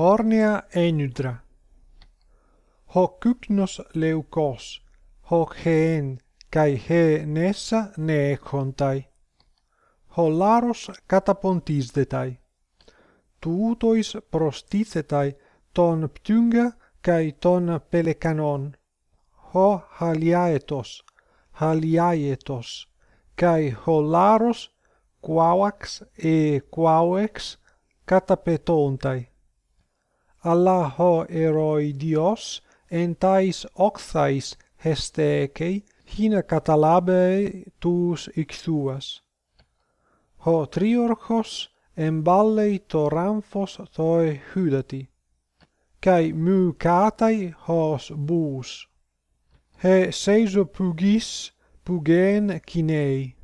Hornea enydra. Hoc kycnos leukos, hoc heen, kai he nessa ne ekontai. Holaros katapontisdetai. Tuutois prostithetai ton ptynga kai ton pelekanon. Ho haliaetos, haliaetos, kai holaros quavax e quavex catapetontai. Allaho eroi Dios entais oxais hestekei hina catalabe tus ixuas. Ho triorchos emballei to ramphos toi hydati, kai mu katai hos bus. He seiso pugis pugen kinei,